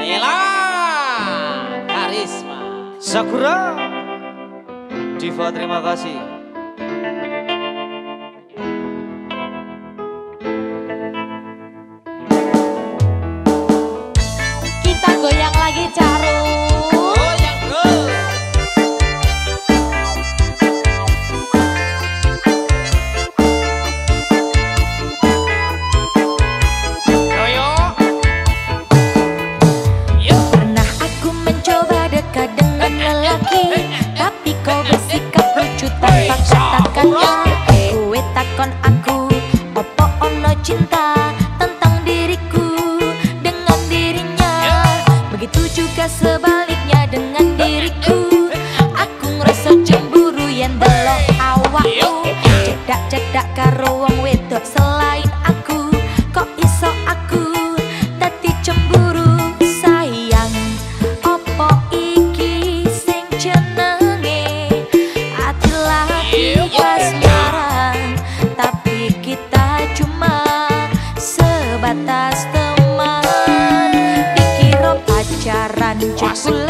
Nela Karisma. Sakura Diva terima kasih. Tico chocolate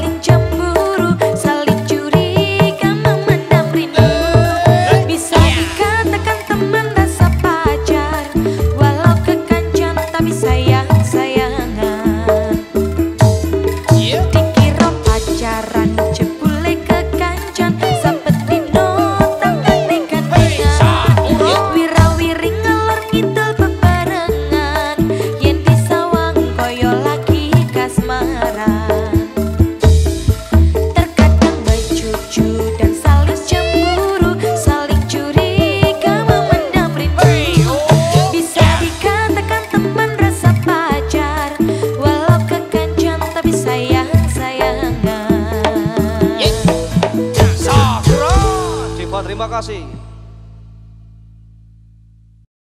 Linh Terima kasih.